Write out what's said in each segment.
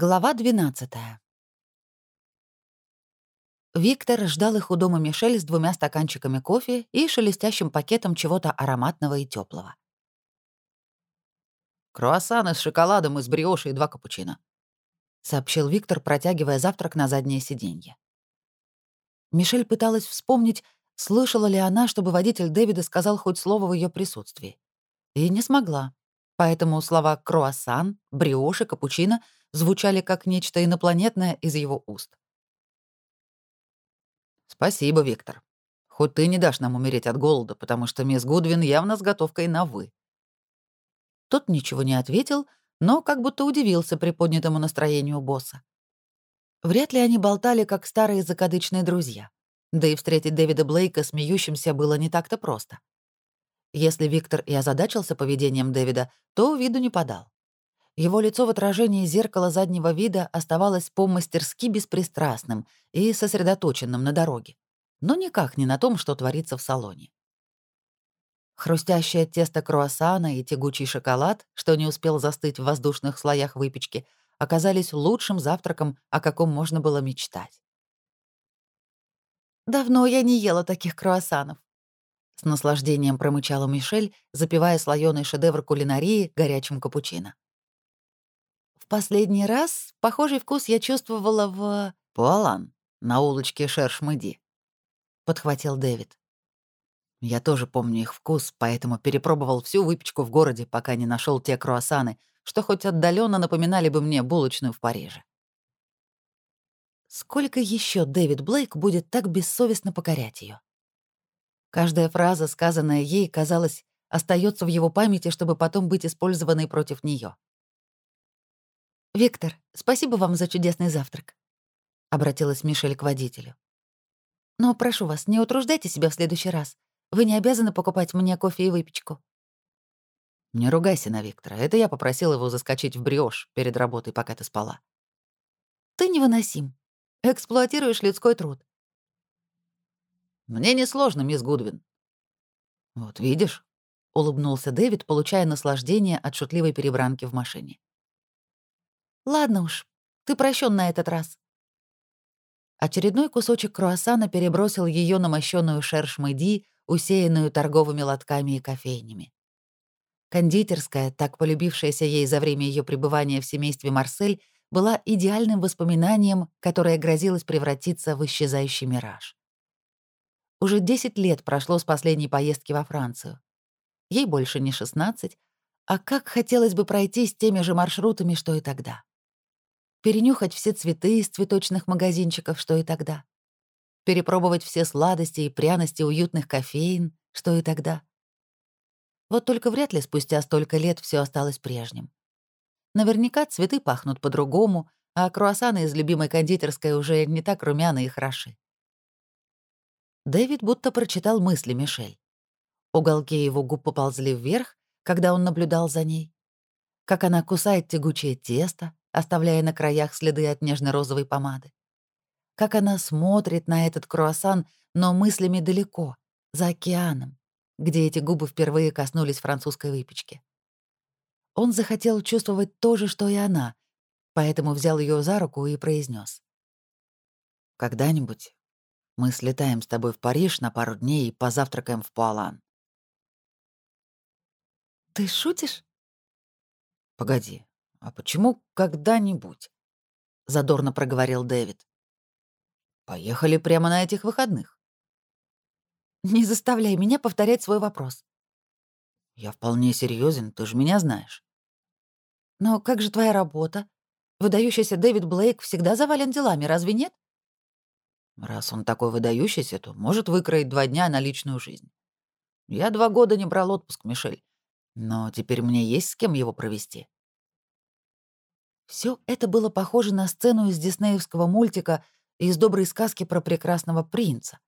Глава 12 Виктор ждал их у дома Мишель с двумя стаканчиками кофе и шелестящим пакетом чего-то ароматного и теплого. «Круассаны с шоколадом из бриоши и два капучино», — сообщил Виктор, протягивая завтрак на заднее сиденье. Мишель пыталась вспомнить, слышала ли она, чтобы водитель Дэвида сказал хоть слово в ее присутствии. И не смогла. Поэтому слова «круассан», «бриоши», «капучино» звучали как нечто инопланетное из его уст. «Спасибо, Виктор. Хоть ты не дашь нам умереть от голода, потому что мисс Гудвин явно с готовкой на «вы». Тот ничего не ответил, но как будто удивился приподнятому настроению босса. Вряд ли они болтали, как старые закадычные друзья. Да и встретить Дэвида Блейка смеющимся было не так-то просто. Если Виктор и озадачился поведением Дэвида, то виду не подал. Его лицо в отражении зеркала заднего вида оставалось по-мастерски беспристрастным и сосредоточенным на дороге, но никак не на том, что творится в салоне. Хрустящее тесто круассана и тягучий шоколад, что не успел застыть в воздушных слоях выпечки, оказались лучшим завтраком, о каком можно было мечтать. «Давно я не ела таких круассанов», с наслаждением промычала Мишель, запивая слоёный шедевр кулинарии горячим капучино. Последний раз похожий вкус я чувствовала в... Пуалан, на улочке Шершмыди, подхватил Дэвид. Я тоже помню их вкус, поэтому перепробовал всю выпечку в городе, пока не нашел те круассаны, что хоть отдаленно напоминали бы мне булочную в Париже. Сколько еще Дэвид Блейк будет так бессовестно покорять ее? Каждая фраза, сказанная ей, казалось, остается в его памяти, чтобы потом быть использованной против нее. «Виктор, спасибо вам за чудесный завтрак», — обратилась Мишель к водителю. «Но прошу вас, не утруждайте себя в следующий раз. Вы не обязаны покупать мне кофе и выпечку». «Не ругайся на Виктора. Это я попросил его заскочить в бриошь перед работой, пока ты спала». «Ты невыносим. Эксплуатируешь людской труд. Мне несложно, мисс Гудвин». «Вот видишь», — улыбнулся Дэвид, получая наслаждение от шутливой перебранки в машине. «Ладно уж, ты прощен на этот раз». Очередной кусочек круассана перебросил ее на мощенную шерш Мэди, усеянную торговыми лотками и кофейнями. Кондитерская, так полюбившаяся ей за время ее пребывания в семействе Марсель, была идеальным воспоминанием, которое грозилось превратиться в исчезающий мираж. Уже 10 лет прошло с последней поездки во Францию. Ей больше не 16, а как хотелось бы пройти с теми же маршрутами, что и тогда. Перенюхать все цветы из цветочных магазинчиков, что и тогда. Перепробовать все сладости и пряности уютных кофеин, что и тогда. Вот только вряд ли спустя столько лет все осталось прежним. Наверняка цветы пахнут по-другому, а круассаны из любимой кондитерской уже не так румяны и хороши. Дэвид будто прочитал мысли Мишель. Уголки его губ поползли вверх, когда он наблюдал за ней. Как она кусает тягучее тесто, оставляя на краях следы от нежно-розовой помады. Как она смотрит на этот круассан, но мыслями далеко, за океаном, где эти губы впервые коснулись французской выпечки. Он захотел чувствовать то же, что и она, поэтому взял ее за руку и произнес: «Когда-нибудь мы слетаем с тобой в Париж на пару дней и позавтракаем в Пуалан. Ты шутишь? Погоди, а почему когда-нибудь? Задорно проговорил Дэвид. Поехали прямо на этих выходных. Не заставляй меня повторять свой вопрос. Я вполне серьезен, ты же меня знаешь. Но как же твоя работа? Выдающийся Дэвид Блейк всегда завален делами, разве нет? Раз он такой выдающийся, то может выкроить два дня на личную жизнь. Я два года не брал отпуск, Мишель. Но теперь мне есть с кем его провести. Все это было похоже на сцену из диснеевского мультика и из доброй сказки про прекрасного принца.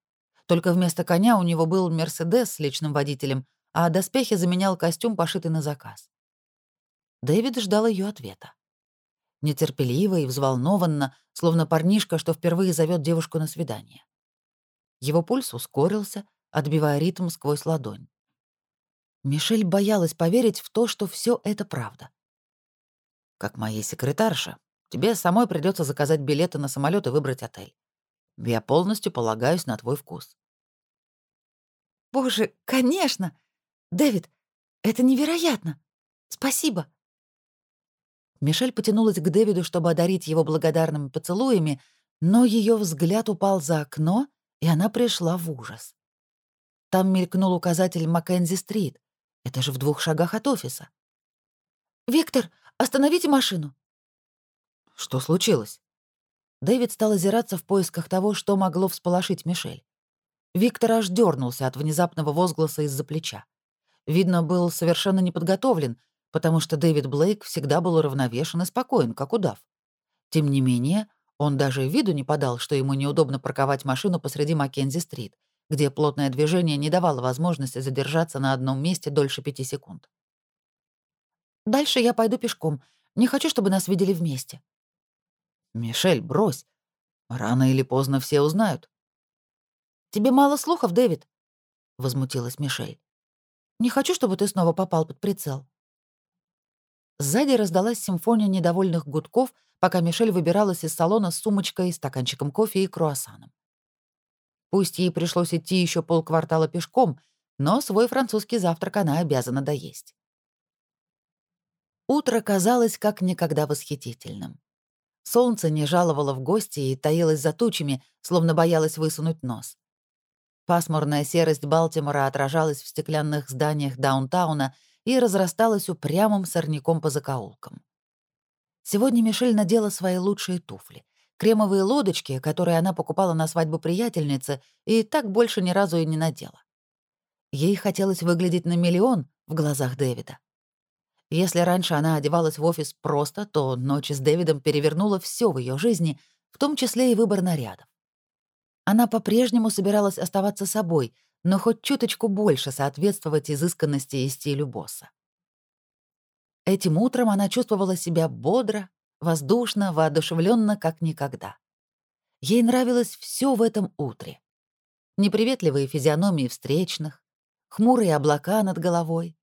Только вместо коня у него был Мерседес с личным водителем, а доспехи заменял костюм, пошитый на заказ. Дэвид ждал ее ответа нетерпеливо и взволнованно, словно парнишка, что впервые зовет девушку на свидание. Его пульс ускорился, отбивая ритм сквозь ладонь. Мишель боялась поверить в то, что все это правда. «Как моей секретарша, Тебе самой придется заказать билеты на самолет и выбрать отель. Я полностью полагаюсь на твой вкус». «Боже, конечно! Дэвид, это невероятно! Спасибо!» Мишель потянулась к Дэвиду, чтобы одарить его благодарными поцелуями, но ее взгляд упал за окно, и она пришла в ужас. Там мелькнул указатель Маккензи-стрит. Это же в двух шагах от офиса. «Виктор, остановите машину!» «Что случилось?» Дэвид стал озираться в поисках того, что могло всполошить Мишель. Виктор аж дернулся от внезапного возгласа из-за плеча. Видно, был совершенно неподготовлен, потому что Дэвид Блейк всегда был равновешен и спокоен, как удав. Тем не менее, он даже виду не подал, что ему неудобно парковать машину посреди Маккензи-стрит, где плотное движение не давало возможности задержаться на одном месте дольше пяти секунд. «Дальше я пойду пешком. Не хочу, чтобы нас видели вместе», «Мишель, брось. Рано или поздно все узнают». «Тебе мало слухов, Дэвид?» — возмутилась Мишель. «Не хочу, чтобы ты снова попал под прицел». Сзади раздалась симфония недовольных гудков, пока Мишель выбиралась из салона с сумочкой, стаканчиком кофе и круассаном. Пусть ей пришлось идти еще полквартала пешком, но свой французский завтрак она обязана доесть. Утро казалось как никогда восхитительным. Солнце не жаловало в гости и таилось за тучами, словно боялось высунуть нос. Пасмурная серость Балтимора отражалась в стеклянных зданиях даунтауна и разрасталась упрямым сорняком по закоулкам. Сегодня Мишель надела свои лучшие туфли, кремовые лодочки, которые она покупала на свадьбу приятельницы, и так больше ни разу и не надела. Ей хотелось выглядеть на миллион в глазах Дэвида. Если раньше она одевалась в офис просто, то ночь с Дэвидом перевернула все в ее жизни, в том числе и выбор нарядов. Она по-прежнему собиралась оставаться собой, но хоть чуточку больше соответствовать изысканности и стилю босса. Этим утром она чувствовала себя бодро, воздушно, воодушевленно, как никогда. Ей нравилось все в этом утре. Неприветливые физиономии встречных, хмурые облака над головой,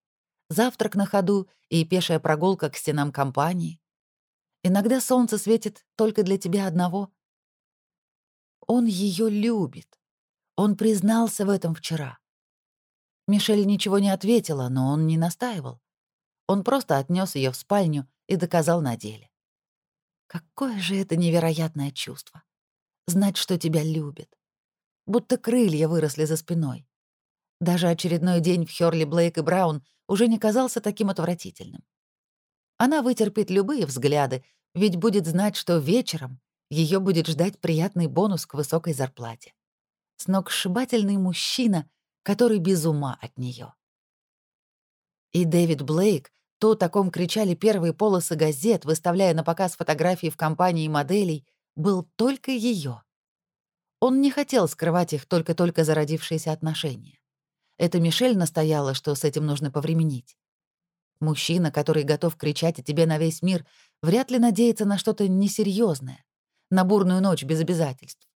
завтрак на ходу и пешая прогулка к стенам компании. Иногда солнце светит только для тебя одного. Он ее любит. Он признался в этом вчера. Мишель ничего не ответила, но он не настаивал. Он просто отнес ее в спальню и доказал на деле. Какое же это невероятное чувство. Знать, что тебя любят. Будто крылья выросли за спиной. Даже очередной день в Хёрли Блейк и Браун уже не казался таким отвратительным. Она вытерпит любые взгляды, ведь будет знать, что вечером ее будет ждать приятный бонус к высокой зарплате. Сногсшибательный мужчина, который без ума от нее. И Дэвид Блейк, то о таком кричали первые полосы газет, выставляя на показ фотографии в компании моделей, был только ее. Он не хотел скрывать их только-только зародившиеся отношения. Это Мишель настояла, что с этим нужно повременить. Мужчина, который готов кричать о тебе на весь мир, вряд ли надеется на что-то несерьезное, на бурную ночь без обязательств.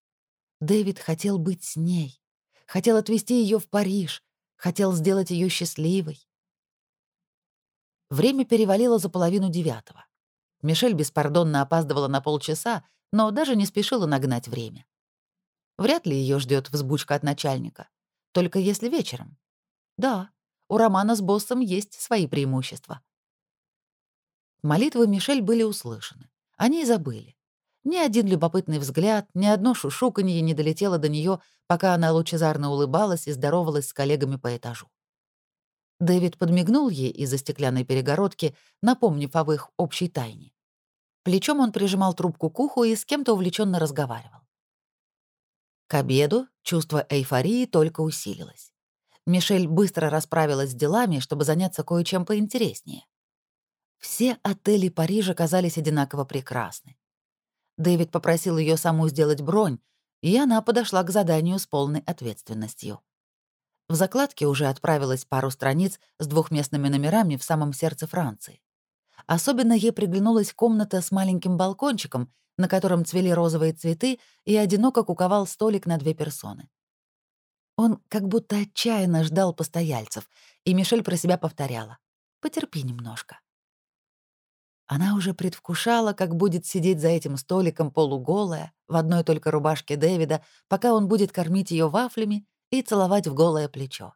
Дэвид хотел быть с ней, хотел отвезти ее в Париж, хотел сделать ее счастливой. Время перевалило за половину девятого. Мишель беспардонно опаздывала на полчаса, но даже не спешила нагнать время. Вряд ли ее ждет взбучка от начальника. Только если вечером. Да, у романа с боссом есть свои преимущества. Молитвы Мишель были услышаны. Они и забыли. Ни один любопытный взгляд, ни одно шушуканье не долетело до нее, пока она лучезарно улыбалась и здоровалась с коллегами по этажу. Дэвид подмигнул ей из-за стеклянной перегородки, напомнив об их общей тайне. Плечом он прижимал трубку к уху и с кем-то увлеченно разговаривал. К обеду чувство эйфории только усилилось. Мишель быстро расправилась с делами, чтобы заняться кое-чем поинтереснее. Все отели Парижа казались одинаково прекрасны. Дэвид попросил ее саму сделать бронь, и она подошла к заданию с полной ответственностью. В закладке уже отправилась пару страниц с двухместными номерами в самом сердце Франции. Особенно ей приглянулась комната с маленьким балкончиком, на котором цвели розовые цветы, и одиноко куковал столик на две персоны. Он как будто отчаянно ждал постояльцев, и Мишель про себя повторяла. «Потерпи немножко». Она уже предвкушала, как будет сидеть за этим столиком полуголая, в одной только рубашке Дэвида, пока он будет кормить ее вафлями и целовать в голое плечо.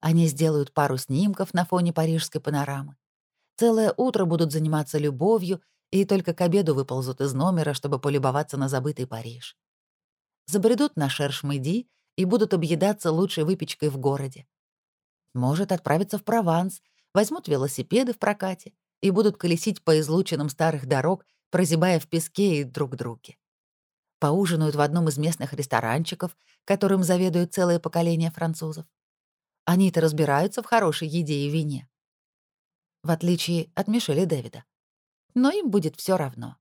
Они сделают пару снимков на фоне парижской панорамы. Целое утро будут заниматься любовью и только к обеду выползут из номера, чтобы полюбоваться на забытый Париж. Забредут на Шершмыди и будут объедаться лучшей выпечкой в городе. Может, отправиться в Прованс, возьмут велосипеды в прокате и будут колесить по излученным старых дорог, прозябая в песке и друг друге. Поужинают в одном из местных ресторанчиков, которым заведует целое поколение французов. Они-то разбираются в хорошей еде и вине. В отличие от Мишеля Дэвида. Но им будет все равно.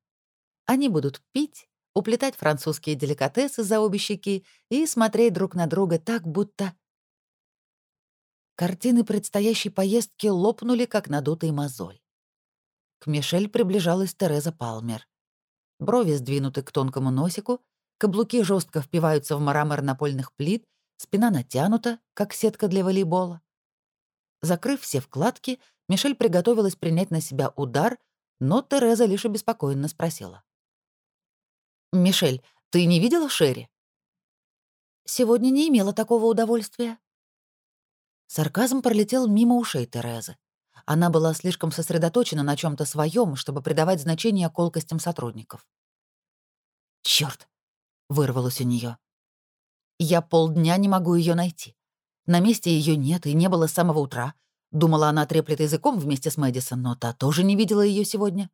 Они будут пить, уплетать французские деликатесы за обе щеки и смотреть друг на друга так, будто... Картины предстоящей поездки лопнули, как надутый мозоль. К Мишель приближалась Тереза Палмер. Брови сдвинуты к тонкому носику, каблуки жестко впиваются в мрамор напольных плит, спина натянута, как сетка для волейбола. Закрыв все вкладки, Мишель приготовилась принять на себя удар, но Тереза лишь обеспокоенно спросила. «Мишель, ты не видела Шерри?» «Сегодня не имела такого удовольствия». Сарказм пролетел мимо ушей Терезы. Она была слишком сосредоточена на чем то своем, чтобы придавать значение колкостям сотрудников. Черт! вырвалось у нее. «Я полдня не могу ее найти. На месте ее нет и не было с самого утра. Думала, она треплет языком вместе с Мэдисон, но та тоже не видела ее сегодня.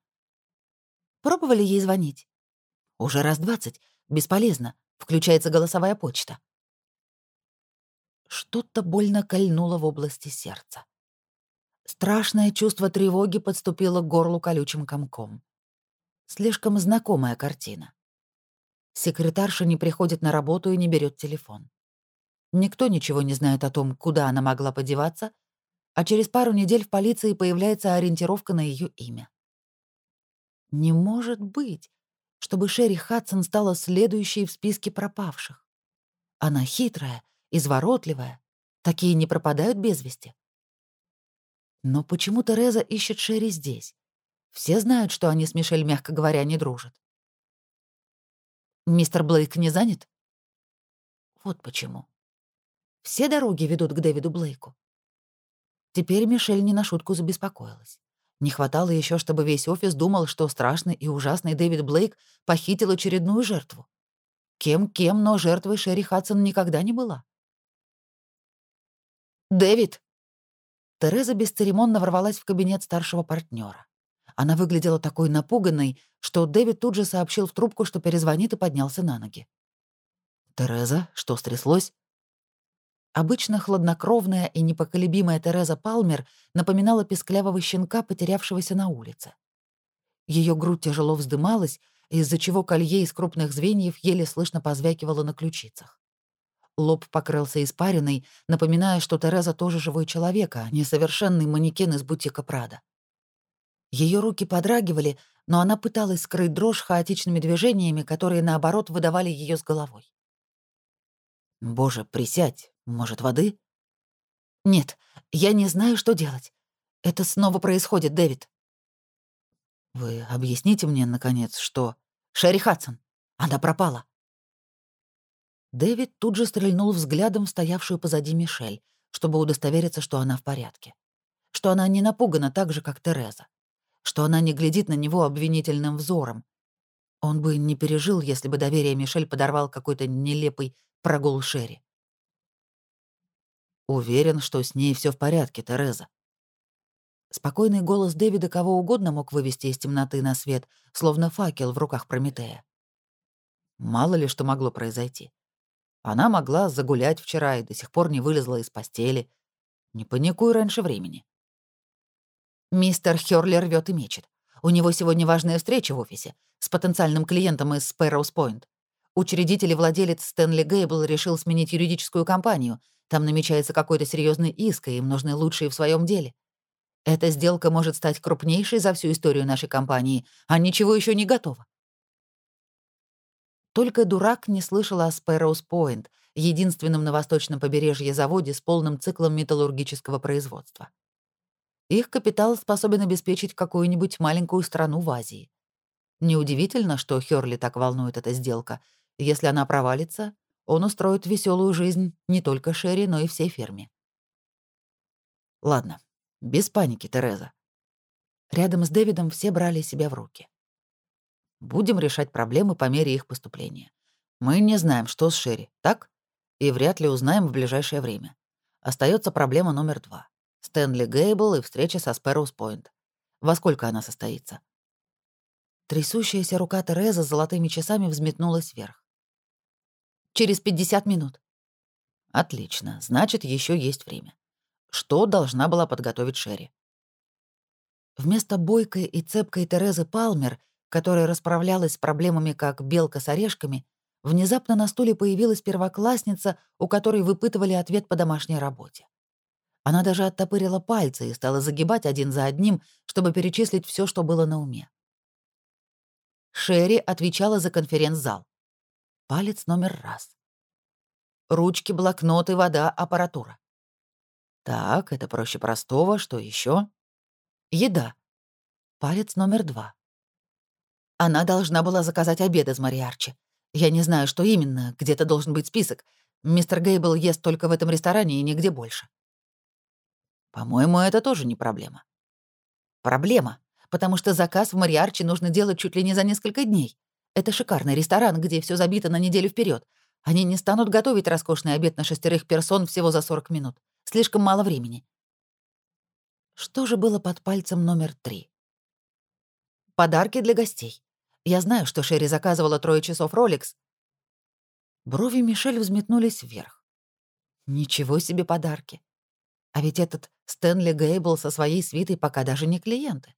Пробовали ей звонить? Уже раз двадцать. Бесполезно. Включается голосовая почта. Что-то больно кольнуло в области сердца. Страшное чувство тревоги подступило к горлу колючим комком. Слишком знакомая картина. Секретарша не приходит на работу и не берет телефон. Никто ничего не знает о том, куда она могла подеваться, а через пару недель в полиции появляется ориентировка на ее имя. Не может быть, чтобы Шерри Хадсон стала следующей в списке пропавших. Она хитрая, изворотливая, такие не пропадают без вести. Но почему Тереза ищет Шерри здесь? Все знают, что они с Мишель, мягко говоря, не дружат. Мистер Блейк не занят? Вот почему. Все дороги ведут к Дэвиду Блейку. Теперь Мишель не на шутку забеспокоилась. Не хватало еще, чтобы весь офис думал, что страшный и ужасный Дэвид Блейк похитил очередную жертву. Кем-кем, но жертвой Шерри Хадсон никогда не была. «Дэвид!» Тереза бесцеремонно ворвалась в кабинет старшего партнера. Она выглядела такой напуганной, что Дэвид тут же сообщил в трубку, что перезвонит и поднялся на ноги. «Тереза, что стряслось?» Обычно хладнокровная и непоколебимая Тереза Палмер напоминала песклявого щенка, потерявшегося на улице. Ее грудь тяжело вздымалась, из-за чего колье из крупных звеньев еле слышно позвякивало на ключицах. Лоб покрылся испариной, напоминая, что Тереза тоже живой человек, а не совершенный манекен из бутика Прада. Ее руки подрагивали, но она пыталась скрыть дрожь хаотичными движениями, которые, наоборот, выдавали ее с головой. «Боже, присядь. Может, воды?» «Нет, я не знаю, что делать. Это снова происходит, Дэвид». «Вы объясните мне, наконец, что...» «Шерри Хадсон. Она пропала». Дэвид тут же стрельнул взглядом в стоявшую позади Мишель, чтобы удостовериться, что она в порядке. Что она не напугана так же, как Тереза. Что она не глядит на него обвинительным взором. Он бы не пережил, если бы доверие Мишель подорвал какой-то нелепый прогул Шерри. Уверен, что с ней все в порядке, Тереза. Спокойный голос Дэвида кого угодно мог вывести из темноты на свет, словно факел в руках Прометея. Мало ли что могло произойти. Она могла загулять вчера и до сих пор не вылезла из постели. Не паникуй раньше времени. Мистер Хёрли рвет и мечет. У него сегодня важная встреча в офисе с потенциальным клиентом из Спэроус Пойнт. Учредитель и владелец Стэнли Гейбл решил сменить юридическую компанию. Там намечается какой-то серьезный иск, и им нужны лучшие в своем деле. Эта сделка может стать крупнейшей за всю историю нашей компании, а ничего еще не готово. Только дурак не слышал о Sparrows Point, единственном на восточном побережье заводе с полным циклом металлургического производства. их капитал способен обеспечить какую-нибудь маленькую страну в Азии. Неудивительно, что Хёрли так волнует эта сделка. Если она провалится, он устроит веселую жизнь не только Шерри, но и всей ферме. Ладно, без паники, Тереза. Рядом с Дэвидом все брали себя в руки. Будем решать проблемы по мере их поступления. Мы не знаем, что с Шерри, так? И вряд ли узнаем в ближайшее время. Остается проблема номер два. Стэнли Гейбл и встреча со Спэроус Пойнт. Во сколько она состоится? Трясущаяся рука Терезы с золотыми часами взметнулась вверх. «Через 50 минут». «Отлично. Значит, еще есть время. Что должна была подготовить Шерри?» Вместо бойкой и цепкой Терезы Палмер, которая расправлялась с проблемами как белка с орешками, внезапно на стуле появилась первоклассница, у которой выпытывали ответ по домашней работе. Она даже оттопырила пальцы и стала загибать один за одним, чтобы перечислить все, что было на уме. Шерри отвечала за конференц-зал. Палец номер раз. Ручки, блокноты, вода, аппаратура. Так, это проще простого. Что еще? Еда. Палец номер два. Она должна была заказать обед из Мариарчи. Я не знаю, что именно, где-то должен быть список. Мистер Гейбл ест только в этом ресторане и нигде больше. По-моему, это тоже не проблема. Проблема потому что заказ в Мариарче нужно делать чуть ли не за несколько дней. Это шикарный ресторан, где все забито на неделю вперед. Они не станут готовить роскошный обед на шестерых персон всего за 40 минут. Слишком мало времени. Что же было под пальцем номер три? Подарки для гостей. Я знаю, что Шерри заказывала трое часов Rolex. Брови Мишель взметнулись вверх. Ничего себе подарки. А ведь этот Стэнли Гейбл со своей свитой пока даже не клиенты.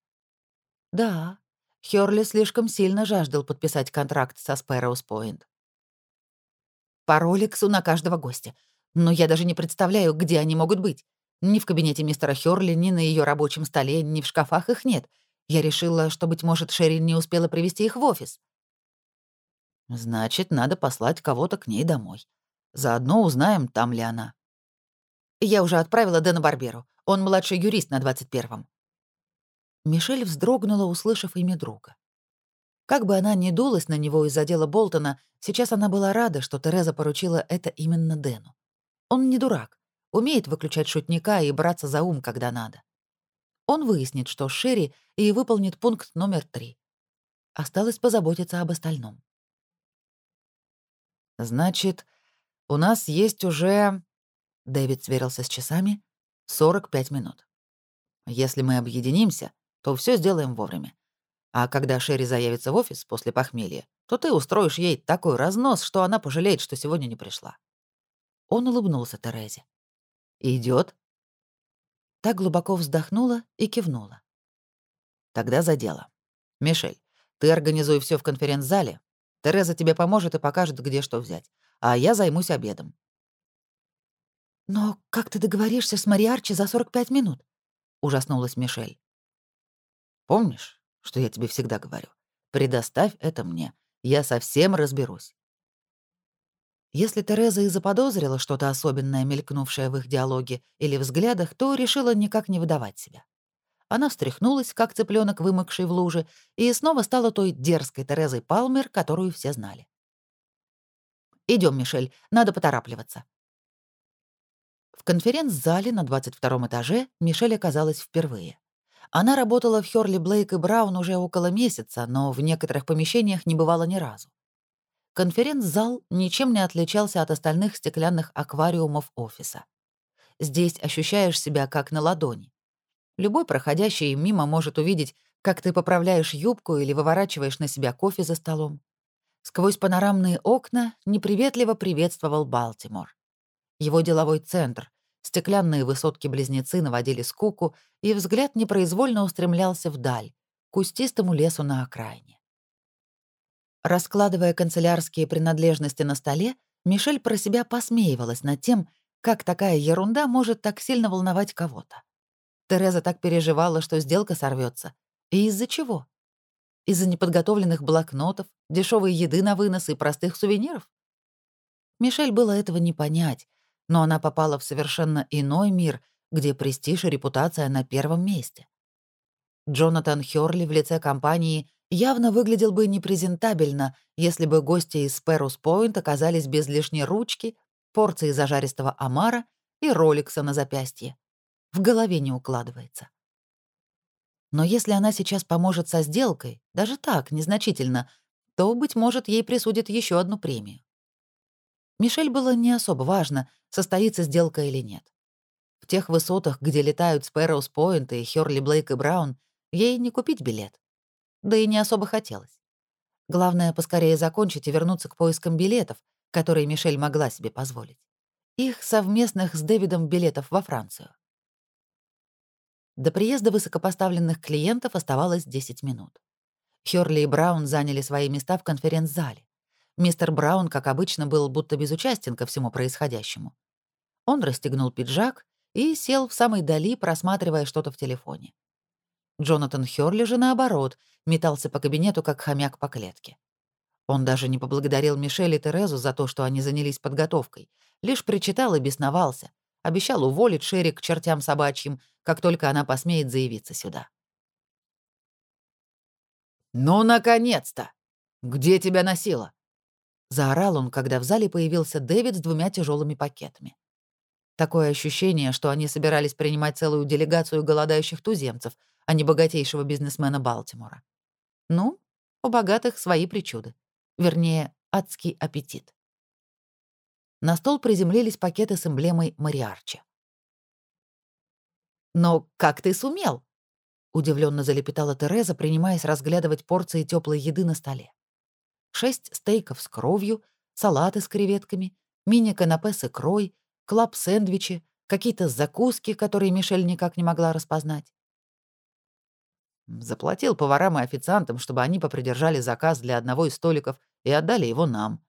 Да, Хёрли слишком сильно жаждал подписать контракт со Спэроус Пойнт. По роликсу на каждого гостя. Но я даже не представляю, где они могут быть. Ни в кабинете мистера Хёрли, ни на ее рабочем столе, ни в шкафах их нет. Я решила, что, быть может, Шерин не успела привести их в офис. Значит, надо послать кого-то к ней домой. Заодно узнаем, там ли она. Я уже отправила Дэна Барберу. Он младший юрист на 21-м. Мишель вздрогнула, услышав имя друга. Как бы она ни дулась на него из-за дела Болтона, сейчас она была рада, что Тереза поручила это именно Дэну. Он не дурак, умеет выключать шутника и браться за ум, когда надо. Он выяснит, что Шерри, и выполнит пункт номер три. Осталось позаботиться об остальном. «Значит, у нас есть уже...» Дэвид сверился с часами. «45 минут. Если мы объединимся, то все сделаем вовремя. А когда Шерри заявится в офис после похмелья, то ты устроишь ей такой разнос, что она пожалеет, что сегодня не пришла». Он улыбнулся Терезе. Идет. Та глубоко вздохнула и кивнула. «Тогда за дело. Мишель, ты организуй все в конференц-зале. Тереза тебе поможет и покажет, где что взять. А я займусь обедом». «Но как ты договоришься с Мариарчи за 45 минут?» — ужаснулась Мишель. Помнишь, что я тебе всегда говорю? Предоставь это мне. Я совсем разберусь. Если Тереза и заподозрила что-то особенное, мелькнувшее в их диалоге или взглядах, то решила никак не выдавать себя. Она встряхнулась, как цыпленок, вымокший в луже, и снова стала той дерзкой Терезой Палмер, которую все знали. Идем, Мишель, надо поторапливаться». В конференц-зале на 22 этаже Мишель оказалась впервые. Она работала в Хёрли Блейк и Браун уже около месяца, но в некоторых помещениях не бывала ни разу. Конференц-зал ничем не отличался от остальных стеклянных аквариумов офиса. Здесь ощущаешь себя как на ладони. Любой проходящий мимо может увидеть, как ты поправляешь юбку или выворачиваешь на себя кофе за столом. Сквозь панорамные окна неприветливо приветствовал Балтимор. Его деловой центр, Стеклянные высотки-близнецы наводили скуку, и взгляд непроизвольно устремлялся вдаль, к кустистому лесу на окраине. Раскладывая канцелярские принадлежности на столе, Мишель про себя посмеивалась над тем, как такая ерунда может так сильно волновать кого-то. Тереза так переживала, что сделка сорвется. И из-за чего? Из-за неподготовленных блокнотов, дешевой еды на вынос и простых сувениров? Мишель было этого не понять, но она попала в совершенно иной мир, где престиж и репутация на первом месте. Джонатан Хёрли в лице компании явно выглядел бы непрезентабельно, если бы гости из Спэрус Пойнт оказались без лишней ручки, порции зажаристого омара и роликса на запястье. В голове не укладывается. Но если она сейчас поможет со сделкой, даже так, незначительно, то, быть может, ей присудят еще одну премию. Мишель было не особо важно, состоится сделка или нет. В тех высотах, где летают Спэроус Пойнт и Хёрли Блейк и Браун, ей не купить билет. Да и не особо хотелось. Главное, поскорее закончить и вернуться к поискам билетов, которые Мишель могла себе позволить. Их совместных с Дэвидом билетов во Францию. До приезда высокопоставленных клиентов оставалось 10 минут. Хёрли и Браун заняли свои места в конференц-зале. Мистер Браун, как обычно, был будто безучастен ко всему происходящему. Он расстегнул пиджак и сел в самой дали, просматривая что-то в телефоне. Джонатан Хёрли же, наоборот, метался по кабинету, как хомяк по клетке. Он даже не поблагодарил Мишель и Терезу за то, что они занялись подготовкой, лишь причитал и бесновался, обещал уволить Шерри к чертям собачьим, как только она посмеет заявиться сюда. «Ну, наконец-то! Где тебя носило?» Заорал он, когда в зале появился Дэвид с двумя тяжелыми пакетами. Такое ощущение, что они собирались принимать целую делегацию голодающих туземцев, а не богатейшего бизнесмена Балтимора. Ну, у богатых свои причуды. Вернее, адский аппетит. На стол приземлились пакеты с эмблемой Мариарчи. «Но как ты сумел?» — удивленно залепетала Тереза, принимаясь разглядывать порции теплой еды на столе. Шесть стейков с кровью, салаты с креветками, мини-канапе с икрой, клаб-сэндвичи, какие-то закуски, которые Мишель никак не могла распознать. Заплатил поварам и официантам, чтобы они попридержали заказ для одного из столиков и отдали его нам.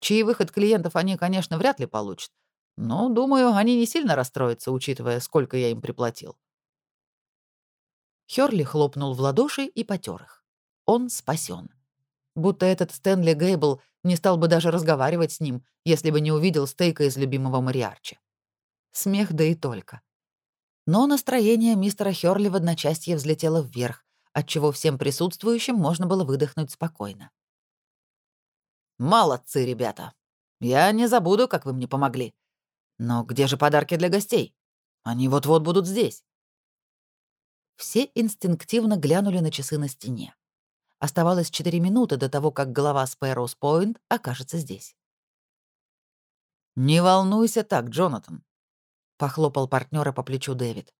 Чаевых от клиентов они, конечно, вряд ли получат, но, думаю, они не сильно расстроятся, учитывая, сколько я им приплатил. Хёрли хлопнул в ладоши и потер их. Он спасен. Будто этот Стэнли Гейбл не стал бы даже разговаривать с ним, если бы не увидел стейка из любимого Мариарчи. Смех да и только. Но настроение мистера Хёрли в одночасье взлетело вверх, отчего всем присутствующим можно было выдохнуть спокойно. «Молодцы, ребята! Я не забуду, как вы мне помогли. Но где же подарки для гостей? Они вот-вот будут здесь». Все инстинктивно глянули на часы на стене. Оставалось 4 минуты до того, как голова Спэроус Пойнт окажется здесь. «Не волнуйся так, Джонатан похлопал партнера по плечу Дэвид.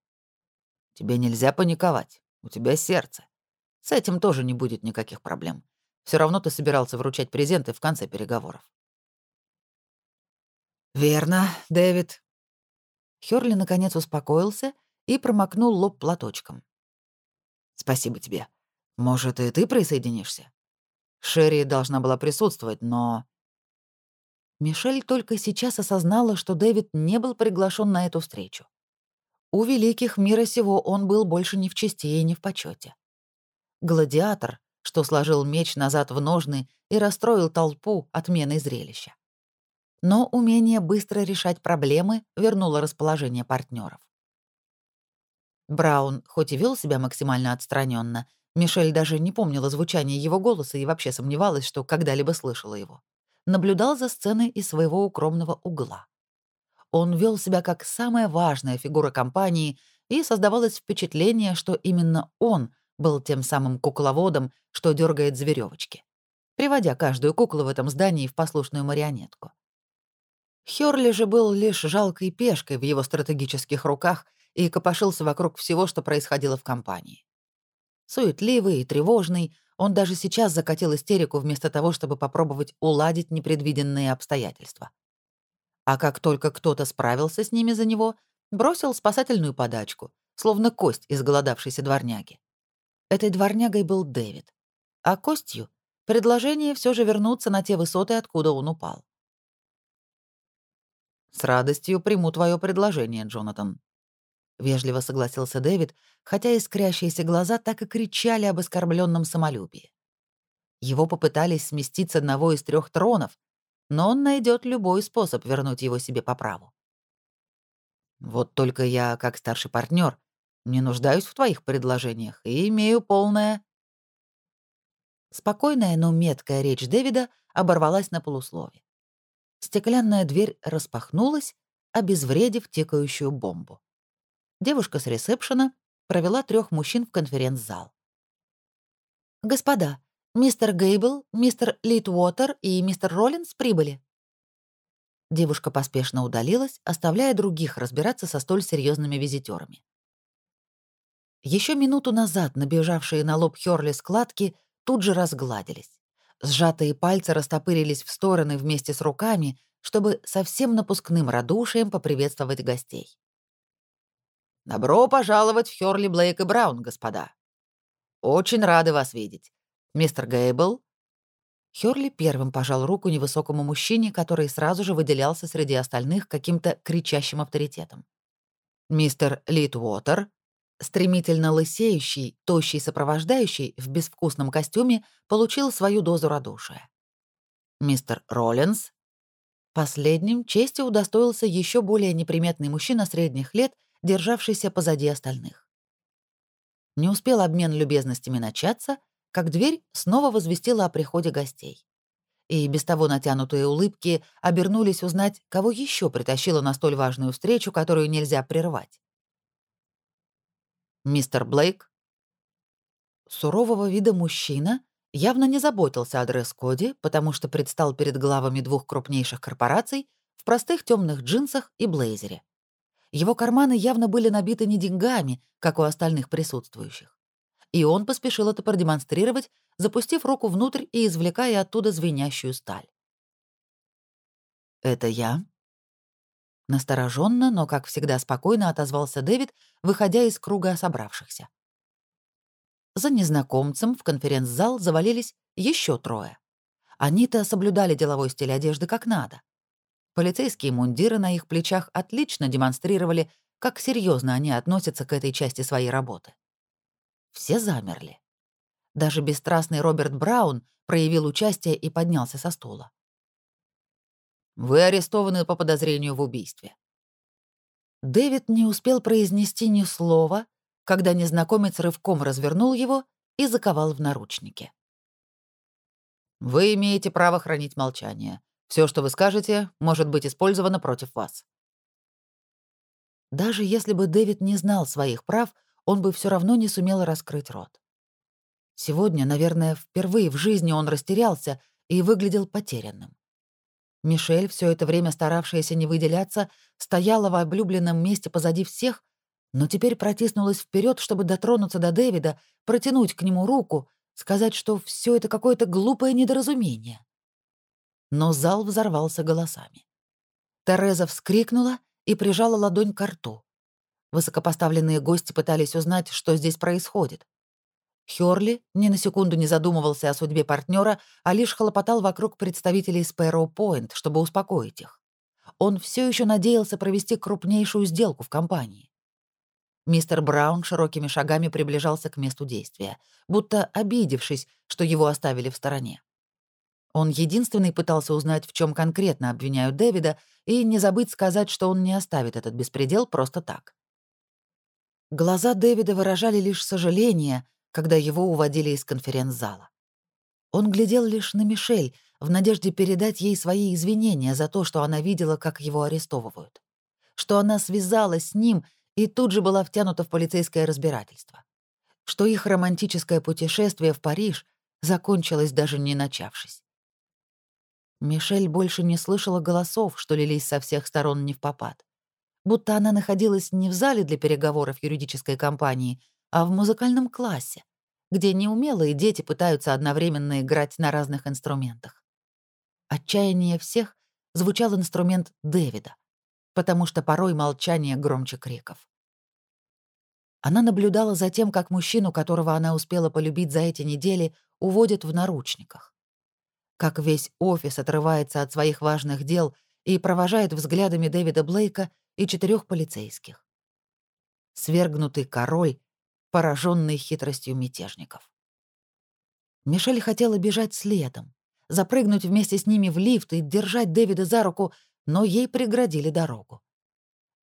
Тебе нельзя паниковать. У тебя сердце. С этим тоже не будет никаких проблем. Все равно ты собирался вручать презенты в конце переговоров. Верно, Дэвид. Хёрли наконец успокоился и промокнул лоб платочком. Спасибо тебе. Может, и ты присоединишься? Шерри должна была присутствовать, но... Мишель только сейчас осознала, что Дэвид не был приглашен на эту встречу. У великих мира сего он был больше не в чести и не в почете. Гладиатор, что сложил меч назад в ножны и расстроил толпу отменой зрелища. Но умение быстро решать проблемы вернуло расположение партнеров. Браун, хоть и вел себя максимально отстраненно, Мишель даже не помнила звучания его голоса и вообще сомневалась, что когда-либо слышала его наблюдал за сценой из своего укромного угла. Он вел себя как самая важная фигура компании, и создавалось впечатление, что именно он был тем самым кукловодом, что дергает за веревочки, приводя каждую куклу в этом здании в послушную марионетку. Хёрли же был лишь жалкой пешкой в его стратегических руках и копошился вокруг всего, что происходило в компании. Суетливый и тревожный, он даже сейчас закатил истерику вместо того, чтобы попробовать уладить непредвиденные обстоятельства. А как только кто-то справился с ними за него, бросил спасательную подачку, словно кость из голодавшейся дворняги. Этой дворнягой был Дэвид. А костью — предложение все же вернуться на те высоты, откуда он упал. «С радостью приму твое предложение, Джонатан», — вежливо согласился Дэвид, хотя искрящиеся глаза так и кричали об оскорбленном самолюбии. Его попытались сместить с одного из трех тронов, но он найдет любой способ вернуть его себе по праву. Вот только я, как старший партнер, не нуждаюсь в твоих предложениях и имею полное...» Спокойная, но меткая речь Дэвида оборвалась на полуслове. Стеклянная дверь распахнулась, обезвредив тикающую бомбу. Девушка с ресепшена провела трех мужчин в конференц-зал. «Господа, мистер Гейбл, мистер Литвотер и мистер Роллинс прибыли». Девушка поспешно удалилась, оставляя других разбираться со столь серьезными визитерами. Еще минуту назад набежавшие на лоб Хёрли складки тут же разгладились. Сжатые пальцы растопырились в стороны вместе с руками, чтобы совсем напускным радушием поприветствовать гостей. «Добро пожаловать в Хёрли Блейк и Браун, господа. Очень рады вас видеть. Мистер Гейбл?» Хёрли первым пожал руку невысокому мужчине, который сразу же выделялся среди остальных каким-то кричащим авторитетом. Мистер Литвотер Стремительно лысеющий, тощий сопровождающий в безвкусном костюме получил свою дозу радушия. Мистер Роллинс. Последним честью удостоился еще более неприметный мужчина средних лет, державшийся позади остальных. Не успел обмен любезностями начаться, как дверь снова возвестила о приходе гостей. И без того натянутые улыбки обернулись узнать, кого еще притащила на столь важную встречу, которую нельзя прервать. «Мистер Блейк?» Сурового вида мужчина явно не заботился о дресс-коде, потому что предстал перед главами двух крупнейших корпораций в простых темных джинсах и блейзере. Его карманы явно были набиты не деньгами, как у остальных присутствующих. И он поспешил это продемонстрировать, запустив руку внутрь и извлекая оттуда звенящую сталь. «Это я?» Настороженно, но, как всегда, спокойно отозвался Дэвид, выходя из круга собравшихся. За незнакомцем в конференц-зал завалились еще трое. Они-то соблюдали деловой стиль одежды как надо. Полицейские мундиры на их плечах отлично демонстрировали, как серьезно они относятся к этой части своей работы. Все замерли. Даже бесстрастный Роберт Браун проявил участие и поднялся со стула. Вы арестованы по подозрению в убийстве». Дэвид не успел произнести ни слова, когда незнакомец рывком развернул его и заковал в наручники. «Вы имеете право хранить молчание. Все, что вы скажете, может быть использовано против вас». Даже если бы Дэвид не знал своих прав, он бы все равно не сумел раскрыть рот. Сегодня, наверное, впервые в жизни он растерялся и выглядел потерянным. Мишель, все это время старавшаяся не выделяться, стояла в облюбленном месте позади всех, но теперь протиснулась вперед, чтобы дотронуться до Дэвида, протянуть к нему руку, сказать, что все это какое-то глупое недоразумение. Но зал взорвался голосами. Тереза вскрикнула и прижала ладонь к рту. Высокопоставленные гости пытались узнать, что здесь происходит. Хёрли ни на секунду не задумывался о судьбе партнера, а лишь хлопотал вокруг представителей Sparrow Point, чтобы успокоить их. Он все еще надеялся провести крупнейшую сделку в компании. Мистер Браун широкими шагами приближался к месту действия, будто обидевшись, что его оставили в стороне. Он единственный пытался узнать, в чем конкретно обвиняют Дэвида, и не забыть сказать, что он не оставит этот беспредел просто так. Глаза Дэвида выражали лишь сожаление, когда его уводили из конференц-зала. Он глядел лишь на Мишель в надежде передать ей свои извинения за то, что она видела, как его арестовывают, что она связалась с ним и тут же была втянута в полицейское разбирательство, что их романтическое путешествие в Париж закончилось даже не начавшись. Мишель больше не слышала голосов, что лились со всех сторон не в попад. Будто она находилась не в зале для переговоров юридической компании, а в музыкальном классе, где неумелые дети пытаются одновременно играть на разных инструментах. Отчаяние всех звучал инструмент Дэвида, потому что порой молчание громче криков. Она наблюдала за тем, как мужчину, которого она успела полюбить за эти недели, уводят в наручниках. Как весь офис отрывается от своих важных дел и провожает взглядами Дэвида Блейка и четырех полицейских. Свергнутый король пораженный хитростью мятежников. Мишель хотела бежать следом, запрыгнуть вместе с ними в лифт и держать Дэвида за руку, но ей преградили дорогу.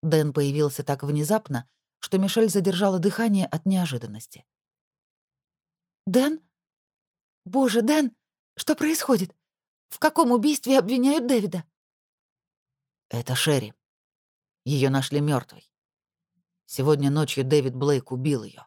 Дэн появился так внезапно, что Мишель задержала дыхание от неожиданности. «Дэн? Боже, Дэн, что происходит? В каком убийстве обвиняют Дэвида?» «Это Шерри. Ее нашли мертвой. Сегодня ночью Дэвид Блейк убил ее.